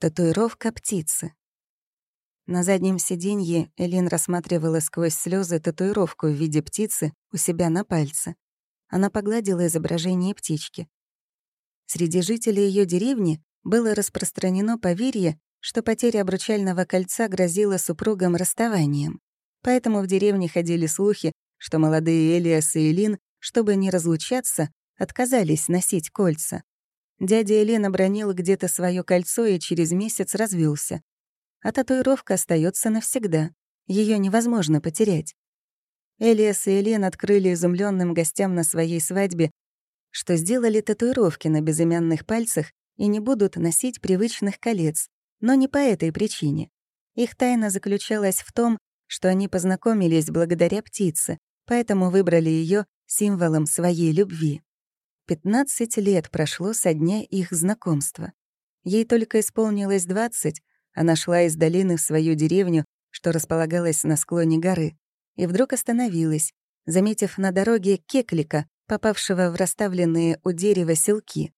Татуировка птицы. На заднем сиденье Элин рассматривала сквозь слезы татуировку в виде птицы у себя на пальце. Она погладила изображение птички. Среди жителей ее деревни было распространено поверье, что потеря обручального кольца грозила супругам расставанием. Поэтому в деревне ходили слухи, что молодые Элиас и Элин, чтобы не разлучаться, отказались носить кольца. Дядя Элен обронил где-то свое кольцо и через месяц развелся. А татуировка остается навсегда. Ее невозможно потерять. Элиас и Элен открыли изумленным гостям на своей свадьбе, что сделали татуировки на безымянных пальцах и не будут носить привычных колец, но не по этой причине. Их тайна заключалась в том, что они познакомились благодаря птице, поэтому выбрали ее символом своей любви. 15 лет прошло со дня их знакомства. Ей только исполнилось 20, она шла из долины в свою деревню, что располагалась на склоне горы, и вдруг остановилась, заметив на дороге кеклика, попавшего в расставленные у дерева селки.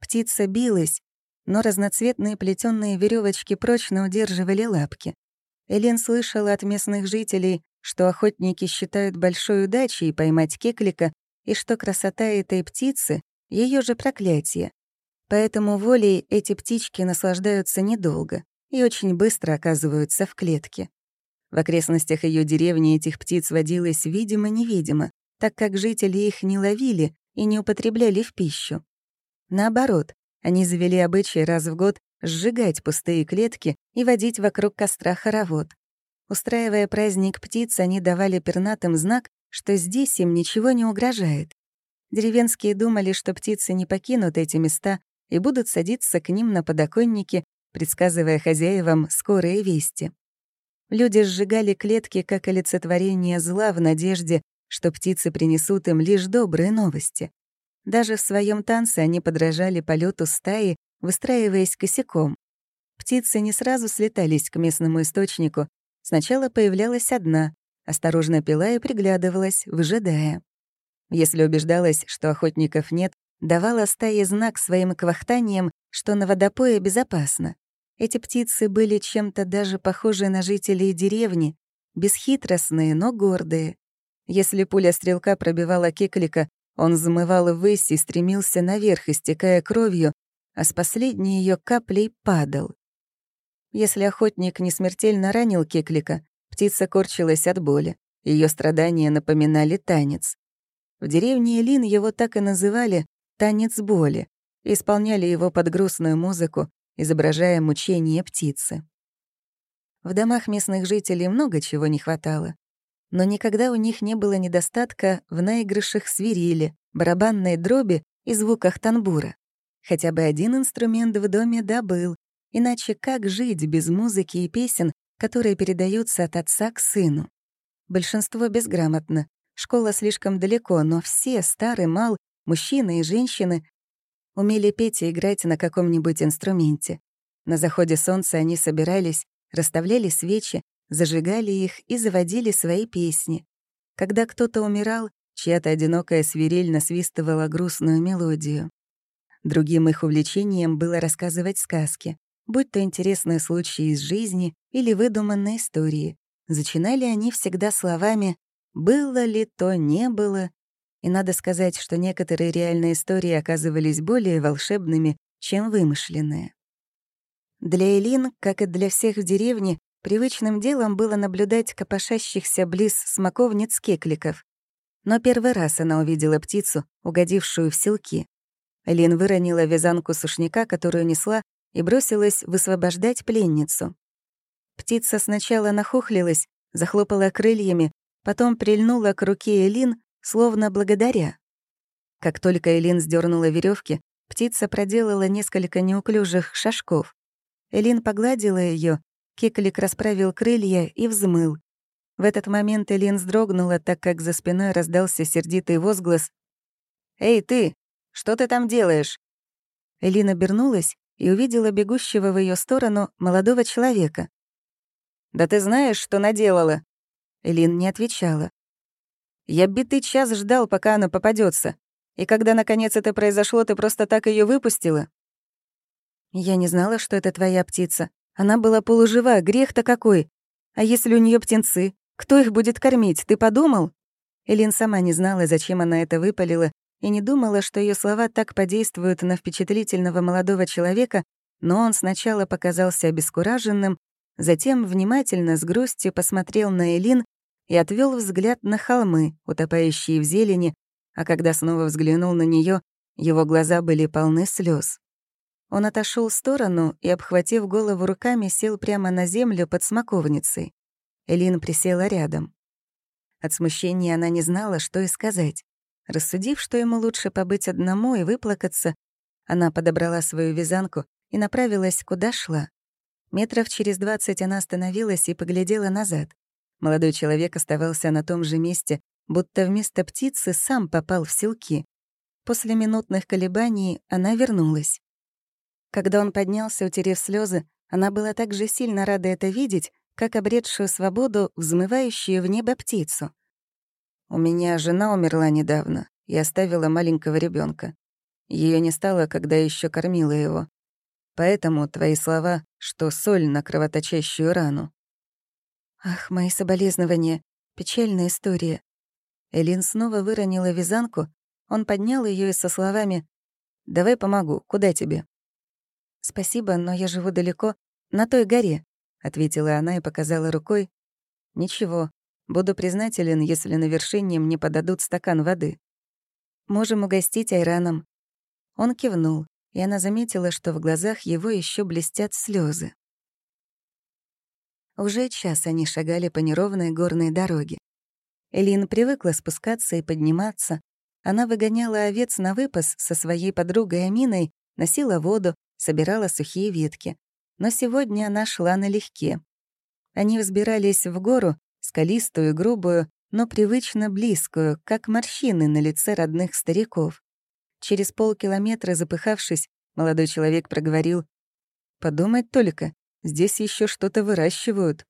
Птица билась, но разноцветные плетённые веревочки прочно удерживали лапки. Элен слышала от местных жителей, что охотники считают большой удачей поймать кеклика и что красота этой птицы — ее же проклятие. Поэтому волей эти птички наслаждаются недолго и очень быстро оказываются в клетке. В окрестностях ее деревни этих птиц водилось видимо-невидимо, так как жители их не ловили и не употребляли в пищу. Наоборот, они завели обычай раз в год сжигать пустые клетки и водить вокруг костра хоровод. Устраивая праздник птиц, они давали пернатым знак, что здесь им ничего не угрожает. Деревенские думали, что птицы не покинут эти места и будут садиться к ним на подоконники, предсказывая хозяевам скорые вести. Люди сжигали клетки как олицетворение зла в надежде, что птицы принесут им лишь добрые новости. Даже в своем танце они подражали полету стаи, выстраиваясь косяком. Птицы не сразу слетались к местному источнику. Сначала появлялась одна, Осторожно пила и приглядывалась, выжидая. Если убеждалась, что охотников нет, давала стае знак своим квахтанием, что на водопое безопасно. Эти птицы были чем-то даже похожи на жителей деревни, бесхитростные, но гордые. Если пуля стрелка пробивала кеклика, он взмывал ввысь и стремился наверх, истекая кровью, а с последней ее каплей падал. Если охотник не смертельно ранил кеклика, Птица корчилась от боли. Ее страдания напоминали танец. В деревне Элин его так и называли «танец боли», исполняли его под грустную музыку, изображая мучение птицы. В домах местных жителей много чего не хватало, но никогда у них не было недостатка в наигрышах свирели, барабанной дроби и звуках танбура. Хотя бы один инструмент в доме добыл, иначе как жить без музыки и песен, которые передаются от отца к сыну. Большинство безграмотно, школа слишком далеко, но все, старый, мал, мужчины и женщины, умели петь и играть на каком-нибудь инструменте. На заходе солнца они собирались, расставляли свечи, зажигали их и заводили свои песни. Когда кто-то умирал, чья-то одинокая свирель насвистывала грустную мелодию. Другим их увлечением было рассказывать сказки будь то интересные случаи из жизни или выдуманные истории. Зачинали они всегда словами «было ли то, не было». И надо сказать, что некоторые реальные истории оказывались более волшебными, чем вымышленные. Для Элин, как и для всех в деревне, привычным делом было наблюдать копошащихся близ смоковниц кекликов. Но первый раз она увидела птицу, угодившую в селки. Элин выронила вязанку сушняка, которую несла, и бросилась высвобождать пленницу. Птица сначала нахохлилась, захлопала крыльями, потом прильнула к руке Элин, словно благодаря. Как только Элин сдернула веревки, птица проделала несколько неуклюжих шажков. Элин погладила ее, Кеклик расправил крылья и взмыл. В этот момент Элин вздрогнула, так как за спиной раздался сердитый возглас. «Эй, ты! Что ты там делаешь?» Элин обернулась и увидела бегущего в ее сторону молодого человека. «Да ты знаешь, что наделала?» Элин не отвечала. «Я битый час ждал, пока она попадется, и когда наконец это произошло, ты просто так ее выпустила?» «Я не знала, что это твоя птица. Она была полужива, грех-то какой. А если у нее птенцы? Кто их будет кормить, ты подумал?» Элин сама не знала, зачем она это выпалила, и не думала, что ее слова так подействуют на впечатлительного молодого человека, но он сначала показался обескураженным, затем внимательно с грустью посмотрел на Элин и отвел взгляд на холмы, утопающие в зелени, а когда снова взглянул на нее, его глаза были полны слез. Он отошел в сторону и, обхватив голову руками, сел прямо на землю под смоковницей. Элин присела рядом. От смущения она не знала, что и сказать. Рассудив, что ему лучше побыть одному и выплакаться, она подобрала свою вязанку и направилась, куда шла. Метров через двадцать она остановилась и поглядела назад. Молодой человек оставался на том же месте, будто вместо птицы сам попал в селки. После минутных колебаний она вернулась. Когда он поднялся, утерев слезы, она была так же сильно рада это видеть, как обретшую свободу, взмывающую в небо птицу. «У меня жена умерла недавно и оставила маленького ребенка. Ее не стало, когда еще кормила его. Поэтому твои слова, что соль на кровоточащую рану. Ах, мои соболезнования. Печальная история. Элин снова выронила вязанку. Он поднял ее и со словами «Давай помогу. Куда тебе?» «Спасибо, но я живу далеко, на той горе», — ответила она и показала рукой. «Ничего. Буду признателен, если на вершине мне подадут стакан воды. Можем угостить айраном». Он кивнул и она заметила, что в глазах его еще блестят слезы. Уже час они шагали по неровной горной дороге. Элин привыкла спускаться и подниматься. Она выгоняла овец на выпас со своей подругой Аминой, носила воду, собирала сухие ветки. Но сегодня она шла налегке. Они взбирались в гору, скалистую и грубую, но привычно близкую, как морщины на лице родных стариков. Через полкилометра, запыхавшись, молодой человек проговорил «Подумать только, здесь еще что-то выращивают».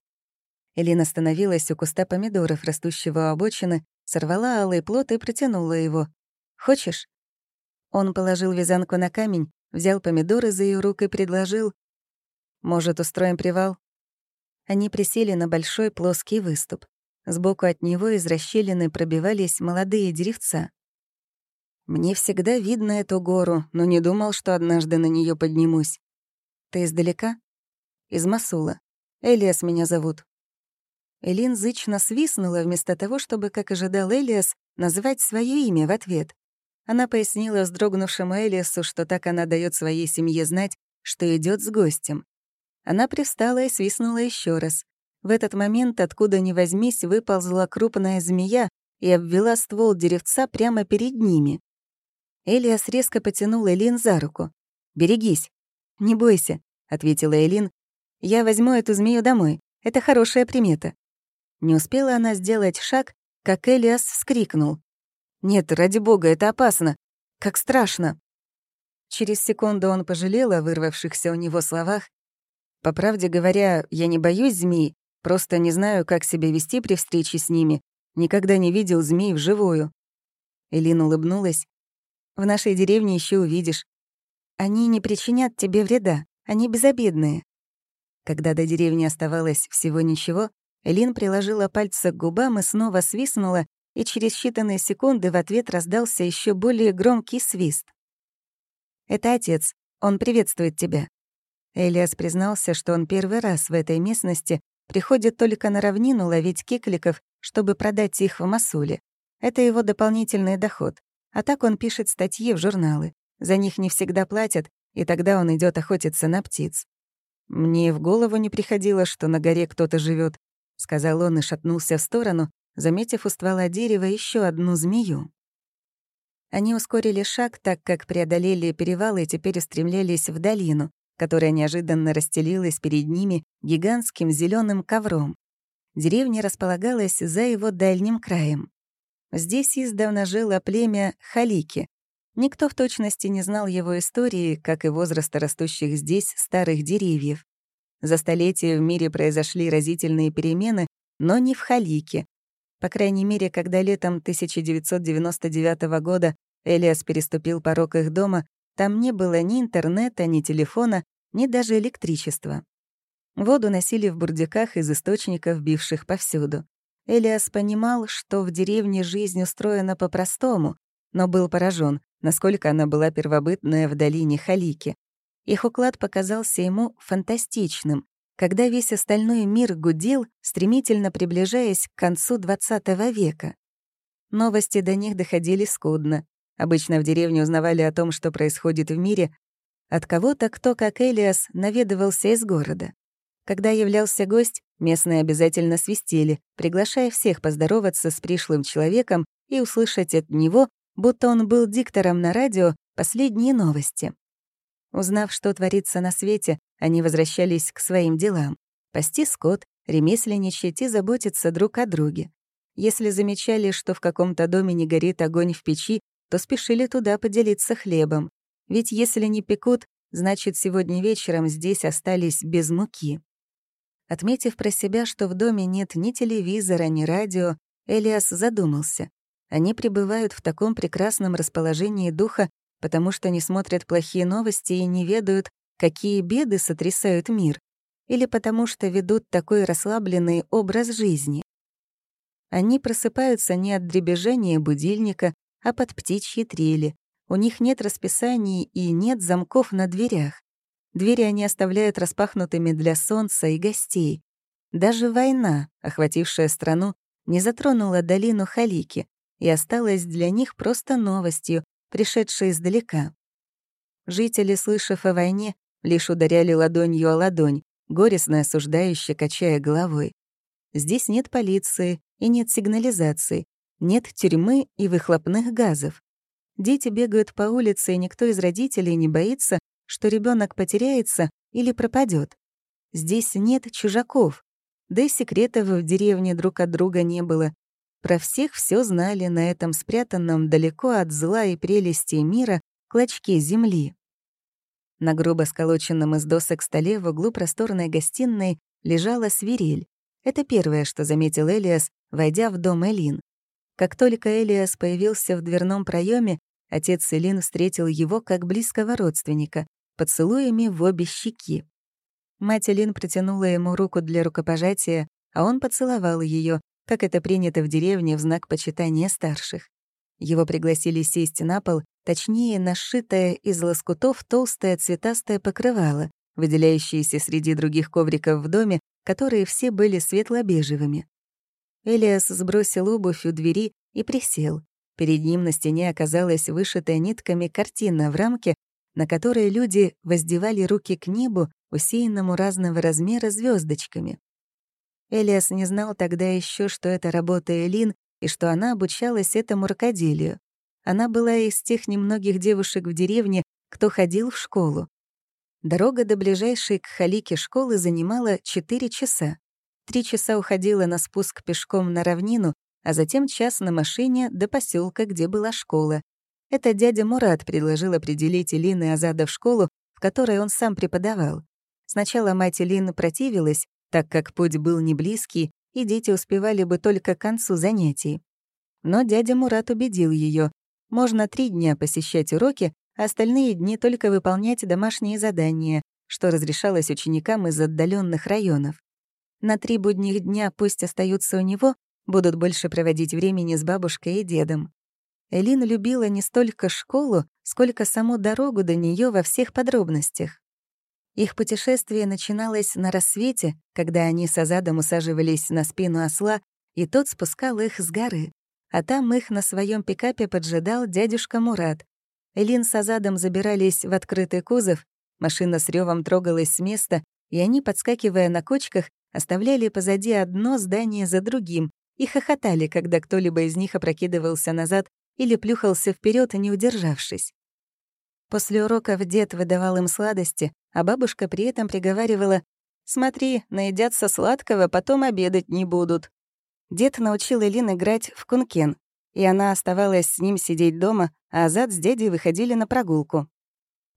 Элина остановилась у куста помидоров, растущего у обочины, сорвала алый плод и протянула его. «Хочешь?» Он положил вязанку на камень, взял помидоры за ее рук и предложил «Может, устроим привал?» Они присели на большой плоский выступ. Сбоку от него из расщелины пробивались молодые деревца. Мне всегда видно эту гору, но не думал, что однажды на нее поднимусь. Ты издалека? Из Масула. Элиас меня зовут. Элин зычно свистнула вместо того, чтобы, как ожидал Элиас, назвать свое имя в ответ. Она пояснила вздрогнувшему Элиасу, что так она дает своей семье знать, что идет с гостем. Она привстала и свистнула еще раз. В этот момент, откуда ни возьмись, выползла крупная змея и обвела ствол деревца прямо перед ними. Элиас резко потянул Элин за руку. «Берегись». «Не бойся», — ответила Элин. «Я возьму эту змею домой. Это хорошая примета». Не успела она сделать шаг, как Элиас вскрикнул. «Нет, ради бога, это опасно. Как страшно». Через секунду он пожалел о вырвавшихся у него словах. «По правде говоря, я не боюсь змей, просто не знаю, как себя вести при встрече с ними. Никогда не видел змей вживую». Элин улыбнулась. В нашей деревне еще увидишь. Они не причинят тебе вреда, они безобидные». Когда до деревни оставалось всего ничего, Элин приложила пальцы к губам и снова свистнула, и через считанные секунды в ответ раздался еще более громкий свист. «Это отец, он приветствует тебя». Элиас признался, что он первый раз в этой местности приходит только на равнину ловить кикликов, чтобы продать их в Масуле. Это его дополнительный доход. А так он пишет статьи в журналы. За них не всегда платят, и тогда он идет охотиться на птиц. «Мне в голову не приходило, что на горе кто-то живет, сказал он и шатнулся в сторону, заметив у ствола дерева еще одну змею. Они ускорили шаг, так как преодолели перевал и теперь устремлялись в долину, которая неожиданно расстелилась перед ними гигантским зеленым ковром. Деревня располагалась за его дальним краем. Здесь издавна жило племя Халики. Никто в точности не знал его истории, как и возраста растущих здесь старых деревьев. За столетия в мире произошли разительные перемены, но не в Халике. По крайней мере, когда летом 1999 года Элиас переступил порог их дома, там не было ни интернета, ни телефона, ни даже электричества. Воду носили в бурдюках из источников, бивших повсюду. Элиас понимал, что в деревне жизнь устроена по-простому, но был поражен, насколько она была первобытная в долине Халики. Их уклад показался ему фантастичным, когда весь остальной мир гудел, стремительно приближаясь к концу XX века. Новости до них доходили скудно. Обычно в деревне узнавали о том, что происходит в мире, от кого-то, кто, как Элиас, наведывался из города. Когда являлся гость, местные обязательно свистели, приглашая всех поздороваться с пришлым человеком и услышать от него, будто он был диктором на радио, последние новости. Узнав, что творится на свете, они возвращались к своим делам. Пасти скот, ремесленничать и заботиться друг о друге. Если замечали, что в каком-то доме не горит огонь в печи, то спешили туда поделиться хлебом. Ведь если не пекут, значит, сегодня вечером здесь остались без муки. Отметив про себя, что в доме нет ни телевизора, ни радио, Элиас задумался. Они пребывают в таком прекрасном расположении духа, потому что не смотрят плохие новости и не ведают, какие беды сотрясают мир, или потому что ведут такой расслабленный образ жизни. Они просыпаются не от дребезжания будильника, а под птичьи трели. У них нет расписаний и нет замков на дверях. Двери они оставляют распахнутыми для солнца и гостей. Даже война, охватившая страну, не затронула долину Халики и осталась для них просто новостью, пришедшей издалека. Жители, слышав о войне, лишь ударяли ладонью о ладонь, горестно осуждающе качая головой. Здесь нет полиции и нет сигнализации, нет тюрьмы и выхлопных газов. Дети бегают по улице, и никто из родителей не боится, что ребенок потеряется или пропадет. Здесь нет чужаков, да и секретов в деревне друг от друга не было. Про всех все знали на этом спрятанном далеко от зла и прелести мира клочке земли. На грубо сколоченном из досок столе в углу просторной гостиной лежала свирель. Это первое, что заметил Элиас, войдя в дом Элин. Как только Элиас появился в дверном проеме, отец Элин встретил его как близкого родственника, поцелуями в обе щеки. Мать Элин протянула ему руку для рукопожатия, а он поцеловал ее, как это принято в деревне в знак почитания старших. Его пригласили сесть на пол, точнее, нашитое из лоскутов толстое цветастое покрывало, выделяющееся среди других ковриков в доме, которые все были светло-бежевыми. Элиас сбросил обувь у двери и присел. Перед ним на стене оказалась вышитая нитками картина в рамке, на которой люди воздевали руки к небу, усеянному разного размера звездочками. Элиас не знал тогда еще, что это работа Элин и что она обучалась этому рукоделию. Она была из тех немногих девушек в деревне, кто ходил в школу. Дорога до ближайшей к Халике школы занимала 4 часа. Три часа уходила на спуск пешком на равнину, а затем час на машине до поселка, где была школа. Это дядя Мурат предложил определить Илины Азада в школу, в которой он сам преподавал. Сначала мать Илины противилась, так как путь был не близкий, и дети успевали бы только к концу занятий. Но дядя Мурат убедил ее, можно три дня посещать уроки, а остальные дни только выполнять домашние задания, что разрешалось ученикам из отдаленных районов. На три будних дня пусть остаются у него, будут больше проводить времени с бабушкой и дедом. Элин любила не столько школу, сколько саму дорогу до нее во всех подробностях. Их путешествие начиналось на рассвете, когда они с Азадом усаживались на спину осла, и тот спускал их с горы. А там их на своем пикапе поджидал дядюшка Мурат. Элин с Азадом забирались в открытый кузов, машина с ревом трогалась с места, и они, подскакивая на кочках, оставляли позади одно здание за другим и хохотали, когда кто-либо из них опрокидывался назад или плюхался вперед, не удержавшись. После уроков дед выдавал им сладости, а бабушка при этом приговаривала «Смотри, наедятся сладкого, потом обедать не будут». Дед научил Элин играть в кункен, и она оставалась с ним сидеть дома, а Азат с дядей выходили на прогулку.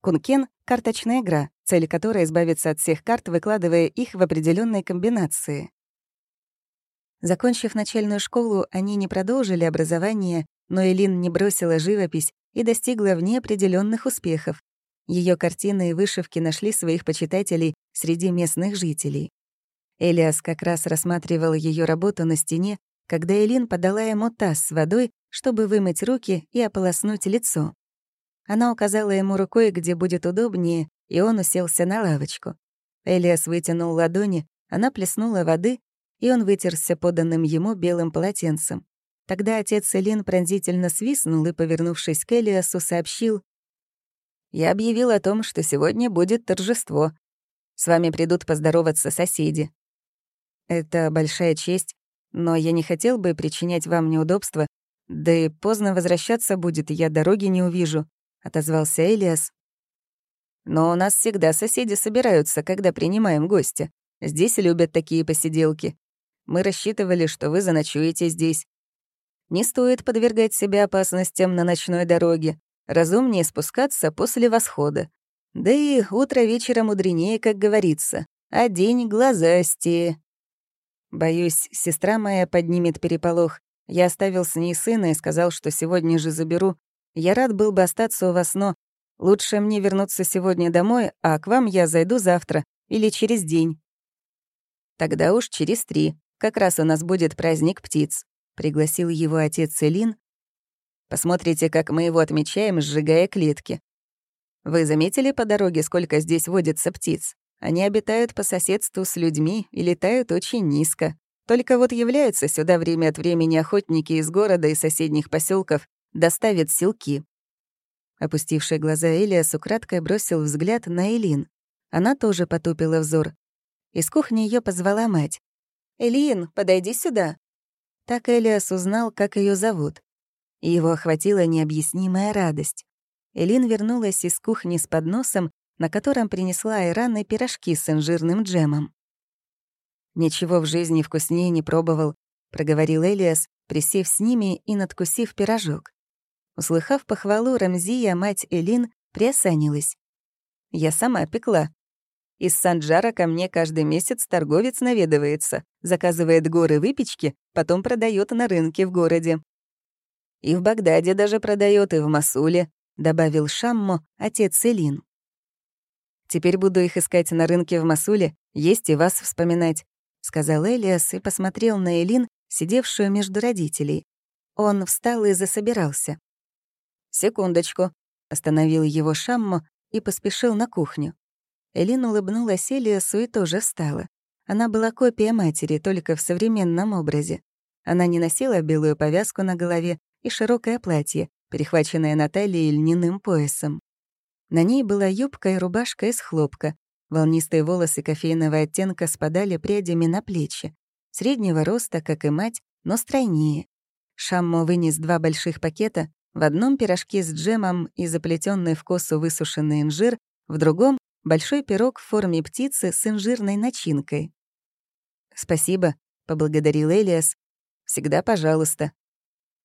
Кункен — карточная игра, цель которой — избавиться от всех карт, выкладывая их в определенные комбинации. Закончив начальную школу, они не продолжили образование, но Элин не бросила живопись и достигла в ней определенных успехов. Ее картины и вышивки нашли своих почитателей среди местных жителей. Элиас как раз рассматривал ее работу на стене, когда Элин подала ему таз с водой, чтобы вымыть руки и ополоснуть лицо. Она указала ему рукой, где будет удобнее, и он уселся на лавочку. Элиас вытянул ладони, она плеснула воды, и он вытерся поданным ему белым полотенцем. Тогда отец Элин пронзительно свистнул и, повернувшись к Элиасу, сообщил, «Я объявил о том, что сегодня будет торжество. С вами придут поздороваться соседи. Это большая честь, но я не хотел бы причинять вам неудобства, да и поздно возвращаться будет, я дороги не увижу», — отозвался Элиас, но у нас всегда соседи собираются, когда принимаем гостя. Здесь любят такие посиделки. Мы рассчитывали, что вы заночуете здесь. Не стоит подвергать себя опасностям на ночной дороге. Разумнее спускаться после восхода. Да и утро вечера мудренее, как говорится. А день глазастее. Боюсь, сестра моя поднимет переполох. Я оставил с ней сына и сказал, что сегодня же заберу. Я рад был бы остаться у вас, но Лучше мне вернуться сегодня домой, а к вам я зайду завтра или через день. Тогда уж через три. Как раз у нас будет праздник птиц. Пригласил его отец Элин. Посмотрите, как мы его отмечаем, сжигая клетки. Вы заметили по дороге, сколько здесь водится птиц? Они обитают по соседству с людьми и летают очень низко. Только вот являются сюда время от времени охотники из города и соседних поселков, доставят силки. Опустившие глаза Элиас украдкой бросил взгляд на Элин. Она тоже потупила взор. Из кухни ее позвала мать. «Элин, подойди сюда». Так Элиас узнал, как ее зовут. Его охватила необъяснимая радость. Элин вернулась из кухни с подносом, на котором принесла Айран и пирожки с инжирным джемом. «Ничего в жизни вкуснее не пробовал», — проговорил Элиас, присев с ними и надкусив пирожок. Услыхав похвалу, Рамзия, мать Элин, приосанилась. «Я сама пекла. Из Санджара ко мне каждый месяц торговец наведывается, заказывает горы выпечки, потом продает на рынке в городе. И в Багдаде даже продает, и в Масуле», — добавил Шаммо, отец Элин. «Теперь буду их искать на рынке в Масуле, есть и вас вспоминать», — сказал Элиас и посмотрел на Элин, сидевшую между родителей. Он встал и засобирался. «Секундочку», — остановил его Шаммо и поспешил на кухню. Элин улыбнулась Элиасу и тоже встала. Она была копия матери, только в современном образе. Она не носила белую повязку на голове и широкое платье, перехваченное на талии льняным поясом. На ней была юбка и рубашка из хлопка. Волнистые волосы кофейного оттенка спадали прядями на плечи. Среднего роста, как и мать, но стройнее. Шаммо вынес два больших пакета, в одном пирожки с джемом и заплетенный в косу высушенный инжир, в другом — большой пирог в форме птицы с инжирной начинкой. «Спасибо», — поблагодарил Элиас. «Всегда пожалуйста».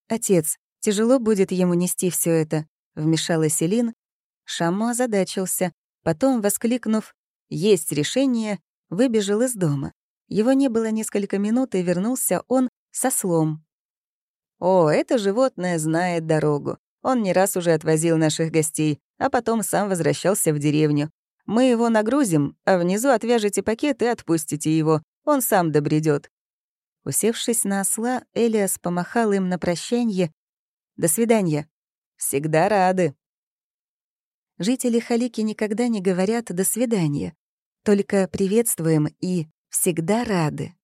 «Отец, тяжело будет ему нести все это», — вмешалась Элин. Шаму озадачился, потом, воскликнув «Есть решение», выбежал из дома. Его не было несколько минут, и вернулся он со слом. О, это животное знает дорогу. Он не раз уже отвозил наших гостей, а потом сам возвращался в деревню. Мы его нагрузим, а внизу отвяжете пакет и отпустите его. Он сам добредет. Усевшись на осла, Элиас помахал им на прощанье. «До свидания. Всегда рады». Жители Халики никогда не говорят «до свидания», только приветствуем и «всегда рады».